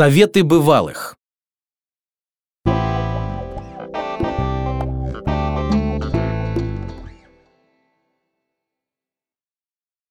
Советы бывалых.